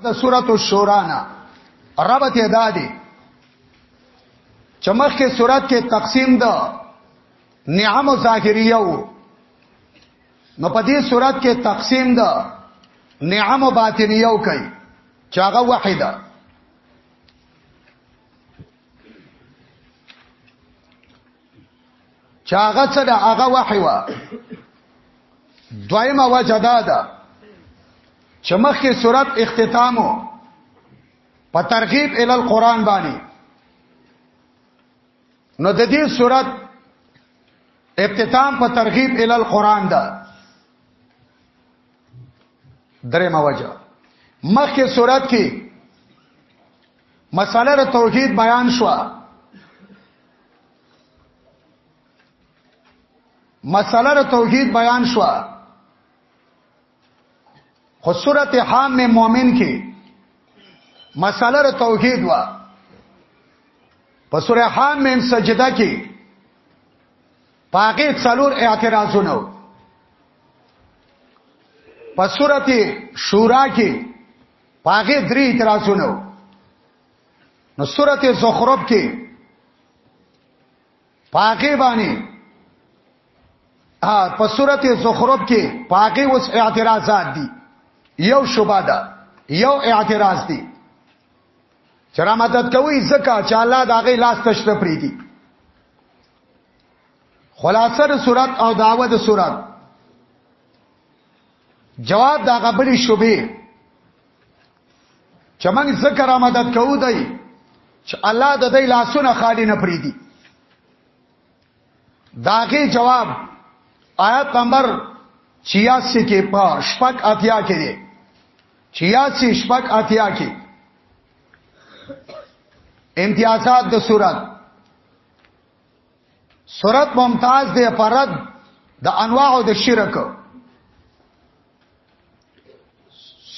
د سورۃ الشورا نه ربط ادا دي چمخ کې سورۃ کې تقسیم ده نعم او ظاهریه وو نو په دې سورۃ کې تقسیم ده نعم او باطنیه وو کوي چاغه واحده چاغه څه ده هغه وحی وا دویمه وجه دا ده چې مخکې صورت اختتامو په ترغیب ال القرآن باندې نو د دې صورت اختتام په ترغیب ال القرآن ده درې موجه مخکې صورت کې مساله توحید بیان شوه مسله توحید بیان شوه خو سورته حام مومن کې مساله ر توحید وا په سورته حام مم سجده کې پاګه څلور اعتراضونه په سورته شورا کې پاګه درې اعتراضونه نو سورته زخرف کې پاګه باندې ها په سورته زخرف کې پاکي اوس اعتراضات دي یو شوبه ده یو اعتراض دي چې را مدد کوي زکه چې الله دا غي لاس تشته پری دي خلاصه د صورت او داوه د صورت جواب دا غبري شوبه چې موږ زکه را مدد کوو دی چې الله د دې لاسونه خالی نه پری دي داغه جواب آیت نمبر 86 کې په شپږ اتیا کې دی 86 شپږ اتیا کې امتیازات د صورت صورت ممتاز دی پرد د انواع د شرک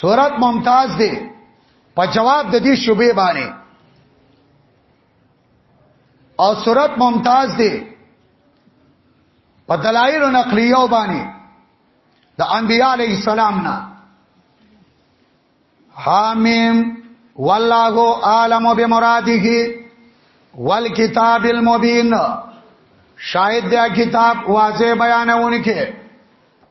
صورت ممتاز دی په جواب د دې شوبې باندې او صورت ممتاز دی په دلایل نقلیو باندې د انبیاء علی السلام نه حامیم والله عالم بمراده والکتاب المبین شاید دا کتاب واضح بیانونه کې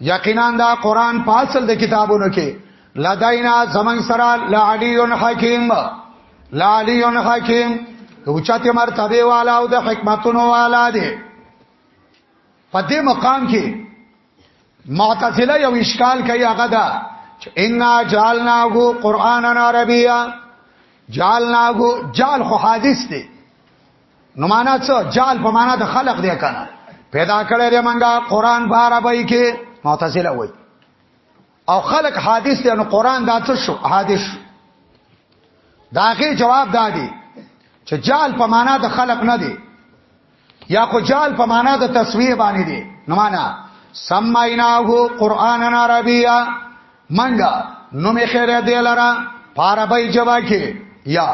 یقینا دا قران په اصل د کتابونو کې لدینا زمنګ سره لعلی حکیم لعلی حکیم اوچته مرتبه والا او د حکمتونو والا دی په دې مقام کې معتزله یو اشکال کوي هغه دا چې ان جعلناه قرانا عربیا جعلناه جعل خو حادث دی نو معنا څه جال په معنا د خلق دی کنه پیدا کړی دی منګه قران په عربی کې معتزله وای او خلق حادث دی نو قران دا څه شو حادث داغه جواب دادی چې جال په معنا د خلق نه دی یا خو جال په معنا د تصویر باندې دی نو معنا سمایناه قران عربیا منګه نو می خیر دی لرا پاربای جواب کې یا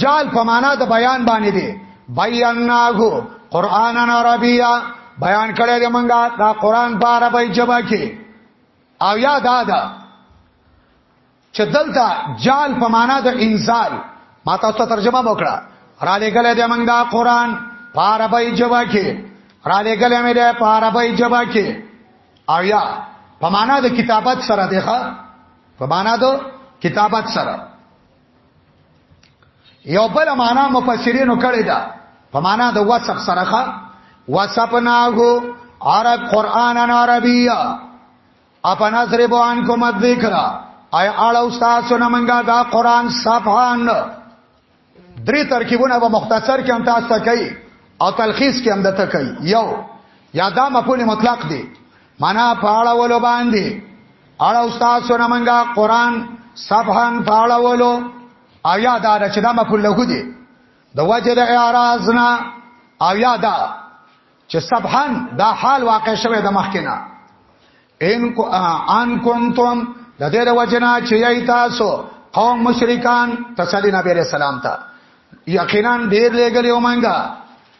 جال په معنا د بیان باندې دی بیانناغو قرانن عربیا بیان کړی دی منګه دا قران په عربی ژبه کې او یا دا دا چې دلته جال په معنا د انزال ما تاسو ترجمه وکړه را لګل دی منګه قران په عربی ژبه کې را لګل مې دی په عربی ژبه کې او یا په معنا د کتابت سره دی ښا په معنا د کتابت سره یو بل معنا مفسرینو کړی دا په معنا د وصف سره وصفناه عرب قران عربیه اپنا سره بوان کوم ذکر آیا اړه استاد سونه منګه دا قران صفحان درې ترکیبونه به مختصر کې هم تاسو ته کوي او تلخیص کې هم دته کوي یو یا دا مفعول مطلق دی معنا پاړه ولو باندې اړه استاد سره منګه قران صفحان فاړولو آیا دا چې دا مفعول له دي د وجه د اعراض نه او یا دا چې سبحان دا حال واقع شوه د مخکنا ان کو ان کنتم د دې د وجنا چې ای تاسو قوم مشرکان تسلی نبی رسول الله ته یقینا ډیر لګلی ومنګا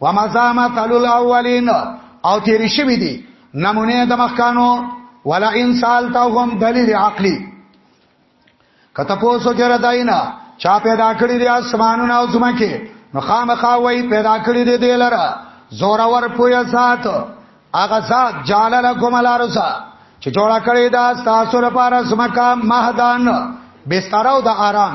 ومزا مثل الاولین او تیر شوی دی نمونه د مخکانو ولا ان سالتهم دلیل عقلی کته پوسو کړه داینا چا پیدا کړی دی اسمانونه او زمکه نو خامخا وای پیدا کړی دی دلرا زورور پویا سات اغه سات جعل لكم الارض چې جوړا کړی دا تاسو لپاره زمکه مهدان بستر او د آرام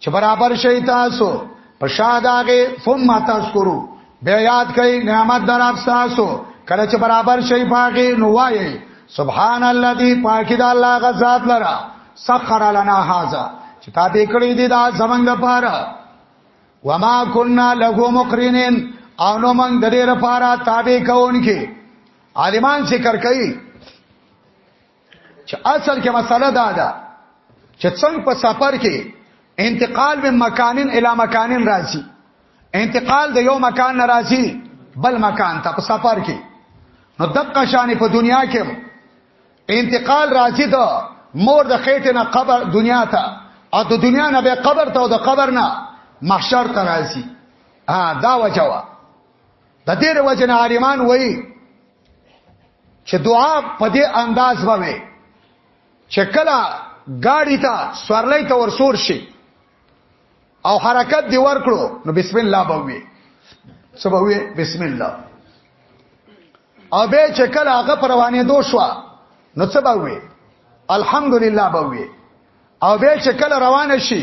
چې برابر شي تاسو په شاداغه ثم تذکرو بیا یاد کړئ نعمت دراب تاسو کله چې برابر شي پاګه نو وایي سبحان الذي پاکی دا الله غزاد لرا سخر لنا هذا چې تا دې کړی دی دا زمنګ لپاره وما كنا له مقرنين او نو موږ د دې لپاره تابع کوونکې عالمان ذکر کوي چې اصل کې مسله دا ده چې څنګه په سفر کې انتقال من مکانن الی مکانن راځي انتقال د یو مکان نه راځي بل مکان ته په سفر کې نو دقه شان په دنیا کې انتقال راځي د مور د خېټه نه قبر دنیا ته او د دنیا نه به قبر ته او د قبر نه محشر ته راځي ها دا وجوه د دې وجه نه عالمان وایي چې دعا په دې انداز ووي چې کله گاڑی ته سورلای ته ورسور شي او حرکت دی ورکړو نو بسم الله بوي سبوي بسم الله او به چې کله هغه پروانه دو شو نو سبوي الحمدلله بوي او به چې کله روان شي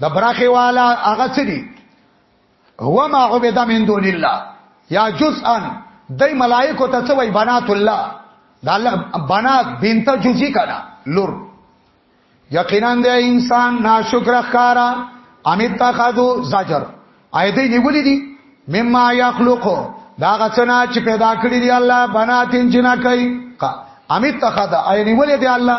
د براخي والا هغه څه دي هو ما عبد من دون الله یا جزءا دای ملائکه ته څه وای بنات الله دا الله بنات بنت جزئی کنا لور یقینا د انسان ناشکر خارا امیت تخذو زجر ایدې نیولې دي مما یخلقو دا غڅنا چې پیدا کړی دی الله بناتین جنا کوي امیت تخذ ایدې نیولې دی الله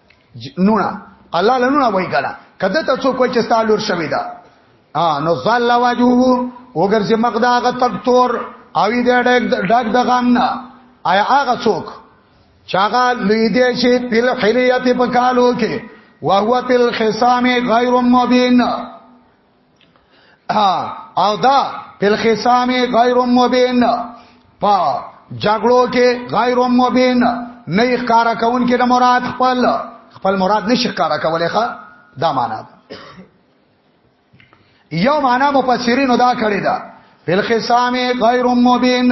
نونه الله لنونه وای کړه کده ته څوک چې ستالور شوی دا ا نو زال واجو وګرځي مقداغه تکتور او دې ډک ډک د غم نه آیا هغه څوک چاغه لوی دې شي پل حریت په کالو کې وهو پل خصام غیر مبین او دا فل خصام غیر مبین په جګړو کې غیر مبین نه ښکارا کون کې د مراد خپل خپل مراد نشي ښکارا کولای ښا دا معنا ده یو معنا مفسرین دا کړی دا فل خصام غیر مبین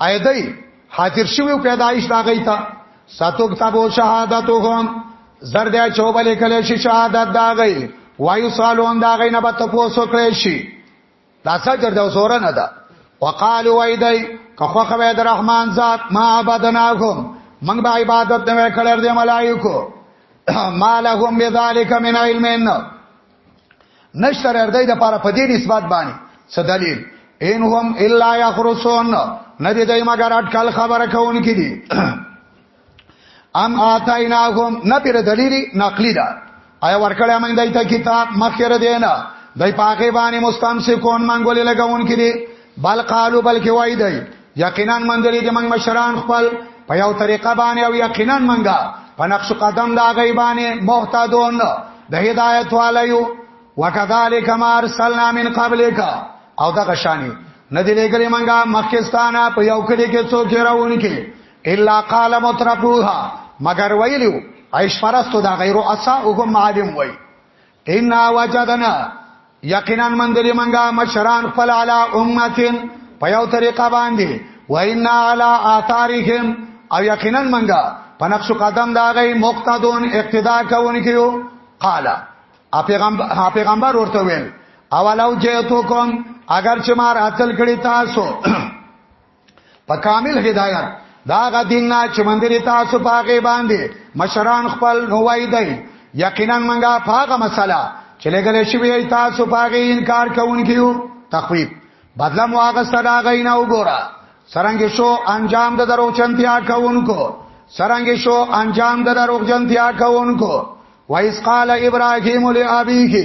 ایدای حاضر شوی پیدایش دا غی تا ساتو کتابو شهادتو هم زرد چوبه لیکل شي شهادت دا غی وایو سالون دا غی نه به تاسو کړی شي دا سجر دا سور نه ده وقالو ایدای که خو خو د رحمان ذات ما عبادناهم من به عبادت نه کړل د ملائکو ما لهم بذلک من علم نشته ردی د پاره په دې نسبت باندې څه دلیل ان هم الا یخرسون نه دې دای مګر اٹکل خبره کوون کې دي ام آتایناهم نه پر دلیل نقلی دا آیا ورکړې مې دای ته کتاب مخیر دینا دای پاکه باندې مستمسکون منګولې لګون کې دي بل قالو بلکې وای دی یقینا من دې کې من مشران خپل په یو طریقه باندې او یقینا منګه په نقش قدم دا غیبانه محتدون د هدایت والایو وکذالک ما ارسلنا من قبلک او دا غشانی ندی لګلې منګه مخکستانه په یو کلی کې څوک راوونکي الا قال مترفوها مگر ویلو عیش پرستو دا غیرو اسا او هم عالم وای ان وجدنا یقینا من دې منګه مشران خپل علی امتين په یو طریقه باندې و ان علی آثارهم او یقینا منګه په نقش قدم دا غي مقتدون اقتدا کوونکیو قال ا پیغمبر پیغمبر ورته ویل اولو جئتو کوم اگر چې مار اتل کړي تاسو په کامل هدایت دا غ دین نه چې مندر تاسو پاګې باندې مشران خپل نوای دی یقینا منګه پاګه مسله چې لګلې شوی تاسو پاګې انکار کوونکیو تخویب بدلا مو هغه سره غینا وګوره سرنګ شو انجام د درو چنتیا کوونکو سرنګ شو انجام د درو چنتیا کوونکو وایس قال ابراهیم لابیه